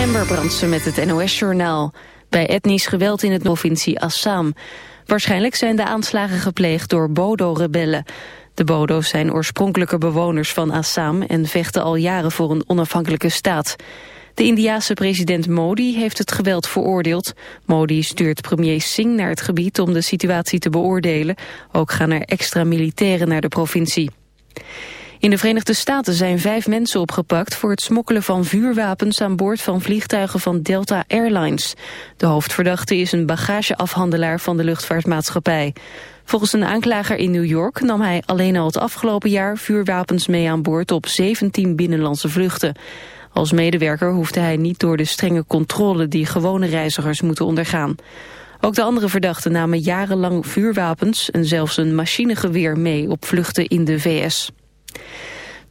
Amber Brandsen met het NOS-journaal. Bij etnisch geweld in het provincie Assam. Waarschijnlijk zijn de aanslagen gepleegd door Bodo-rebellen. De Bodo's zijn oorspronkelijke bewoners van Assam... en vechten al jaren voor een onafhankelijke staat. De Indiase president Modi heeft het geweld veroordeeld. Modi stuurt premier Singh naar het gebied om de situatie te beoordelen. Ook gaan er extra militairen naar de provincie. In de Verenigde Staten zijn vijf mensen opgepakt voor het smokkelen van vuurwapens aan boord van vliegtuigen van Delta Airlines. De hoofdverdachte is een bagageafhandelaar van de luchtvaartmaatschappij. Volgens een aanklager in New York nam hij alleen al het afgelopen jaar vuurwapens mee aan boord op 17 binnenlandse vluchten. Als medewerker hoefde hij niet door de strenge controle die gewone reizigers moeten ondergaan. Ook de andere verdachten namen jarenlang vuurwapens en zelfs een machinegeweer mee op vluchten in de VS.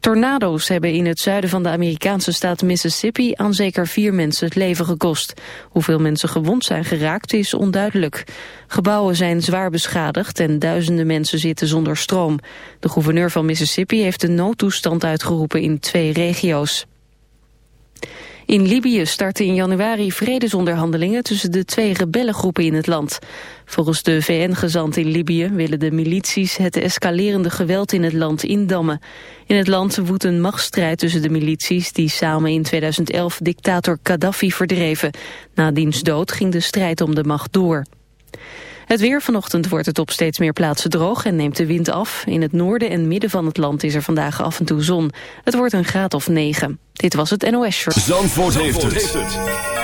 Tornado's hebben in het zuiden van de Amerikaanse staat Mississippi aan zeker vier mensen het leven gekost. Hoeveel mensen gewond zijn geraakt is onduidelijk. Gebouwen zijn zwaar beschadigd en duizenden mensen zitten zonder stroom. De gouverneur van Mississippi heeft een noodtoestand uitgeroepen in twee regio's. In Libië starten in januari vredesonderhandelingen tussen de twee rebellengroepen in het land. Volgens de VN-gezant in Libië willen de milities het escalerende geweld in het land indammen. In het land woedt een machtsstrijd tussen de milities die samen in 2011 dictator Gaddafi verdreven. Na diens dood ging de strijd om de macht door. Het weer vanochtend wordt het op steeds meer plaatsen droog en neemt de wind af. In het noorden en midden van het land is er vandaag af en toe zon. Het wordt een graad of 9. Dit was het NOS Short. Zandvoort, Zandvoort heeft, het.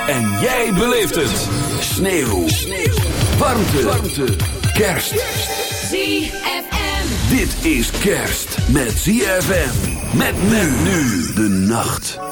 En jij beleeft het. Sneeuw. Sneeuw. Warmte. Warmte. Kerst. ZFM. Dit is kerst met ZFM. Met men nu de nacht.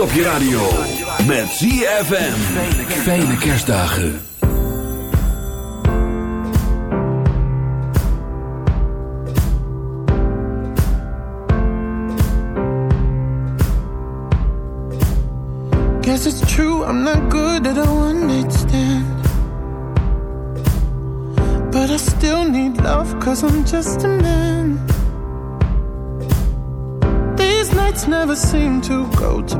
op je radio. Met ZFM. Fijne kerstdagen. Guess it's true, I'm not good at a one. But I still need love, cause I'm just a man. nights never seem to go to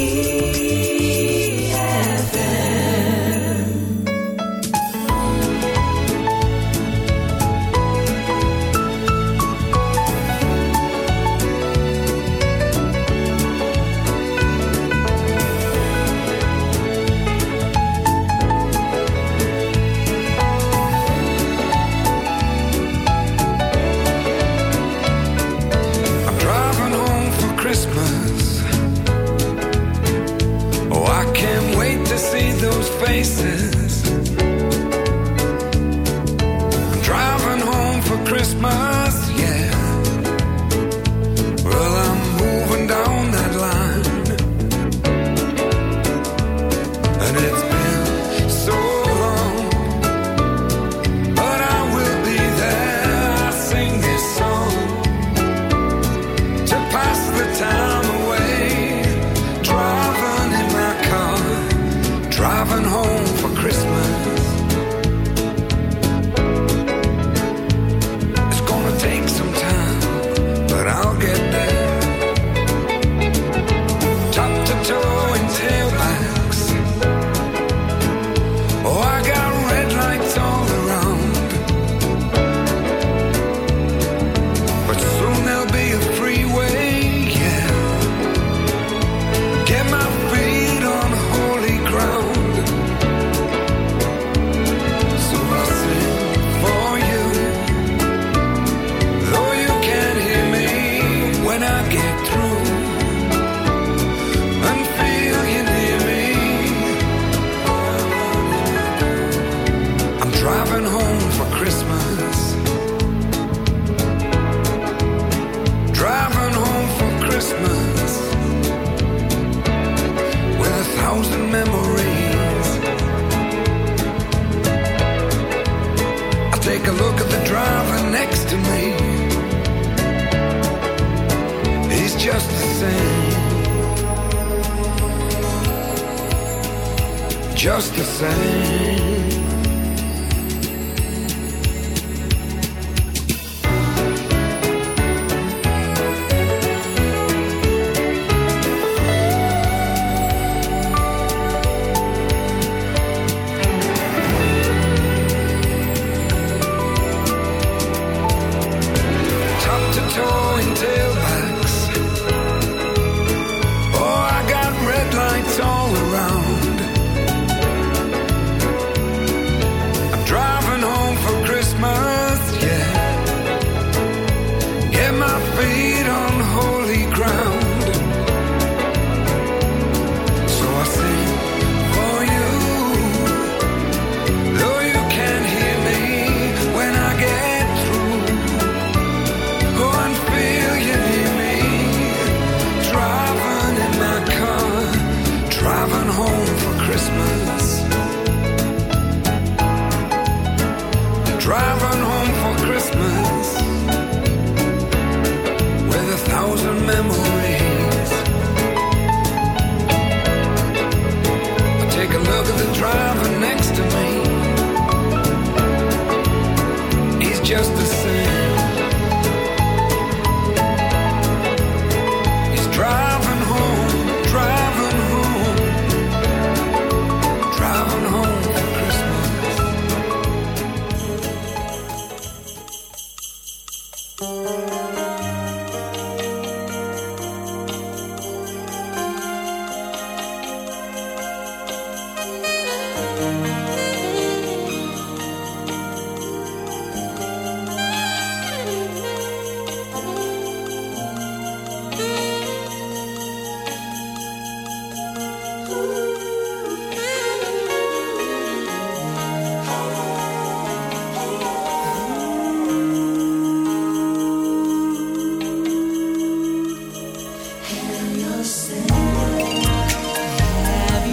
Have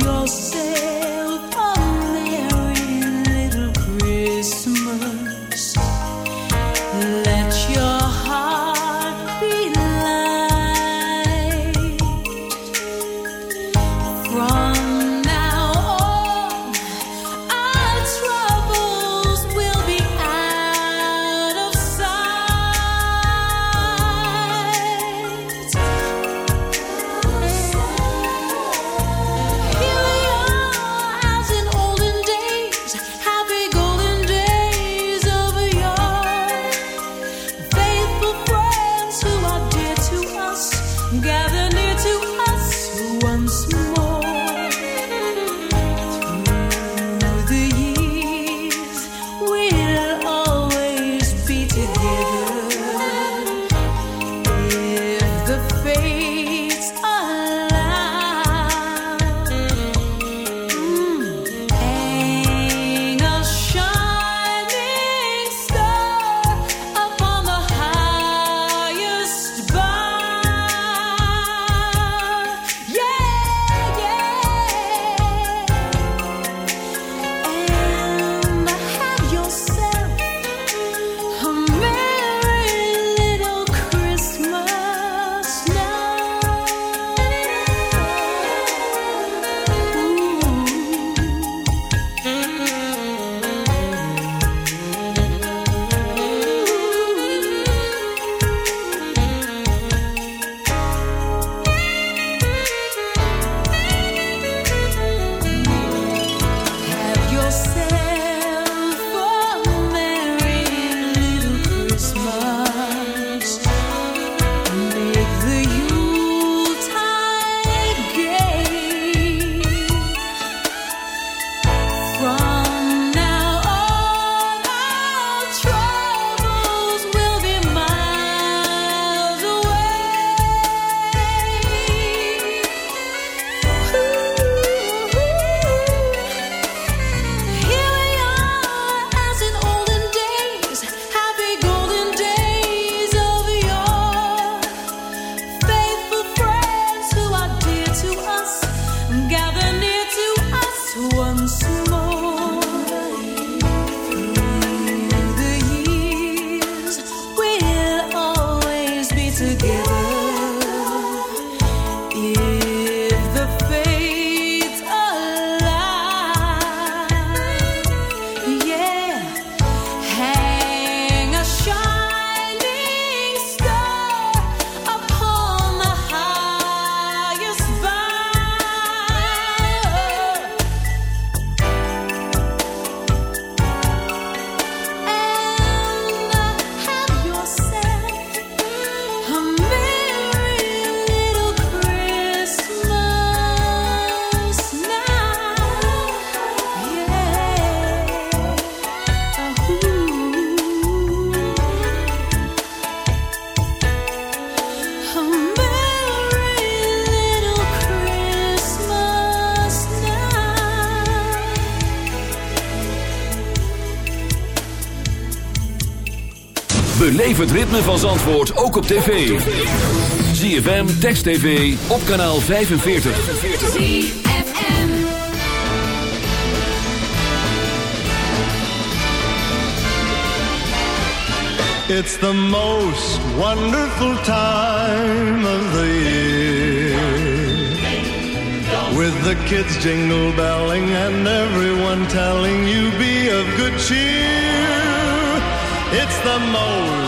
yourself. Ritme van Zandvoort ook op tv. ZFM, Text TV, op kanaal 45. It's the most wonderful time of the year. With the kids jingle belling and everyone telling you be of good cheer. It's the most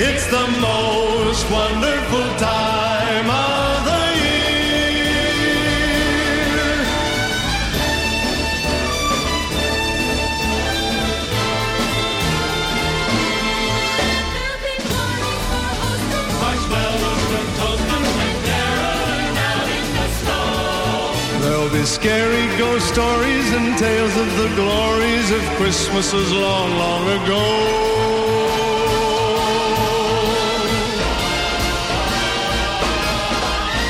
It's the most wonderful time of the year. There'll be scary ghost stories and tales of the glories of Christmases long, long ago.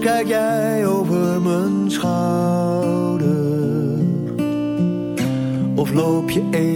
Kijk jij over mijn schouder. Of loop je even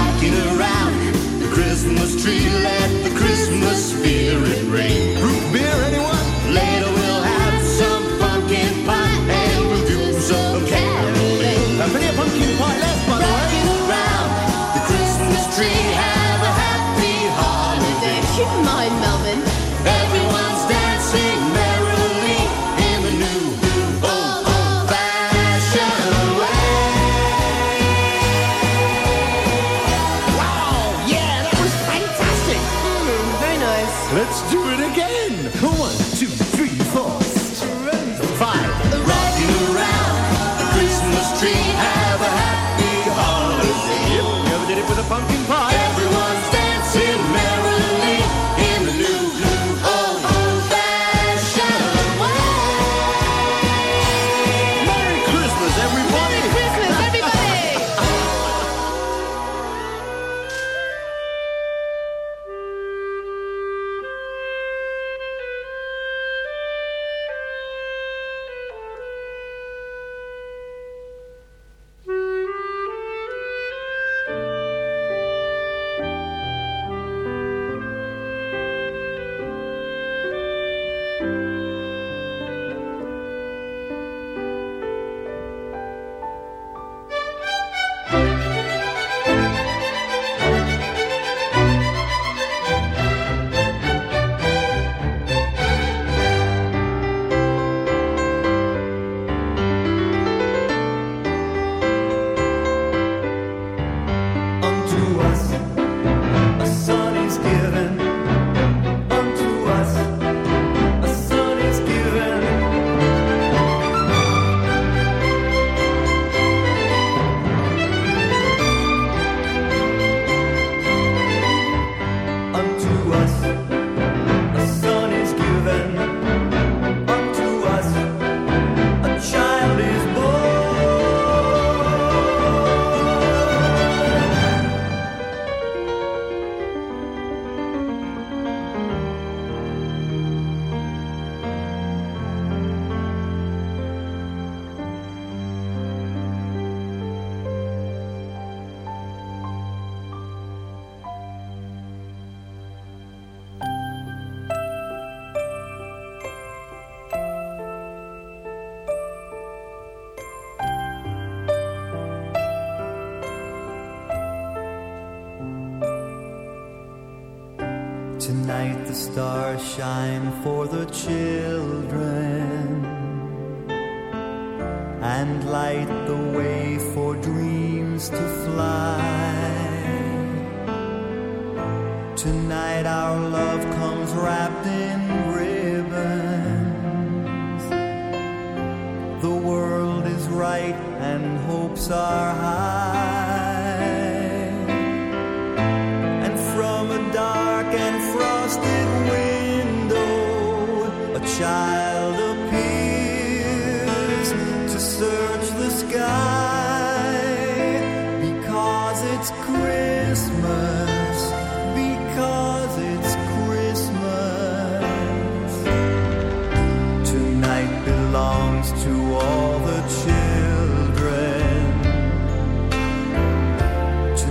walking around the Christmas tree. Let the Christmas spirit ring.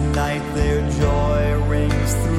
Tonight their joy rings through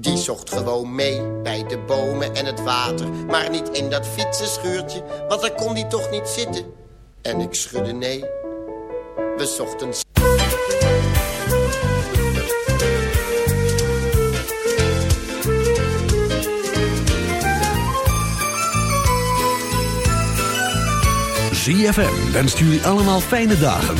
Die zocht gewoon mee bij de bomen en het water. Maar niet in dat fietsenschuurtje, want daar kon hij toch niet zitten. En ik schudde nee. We zochten... ZFM wenst jullie allemaal fijne dagen.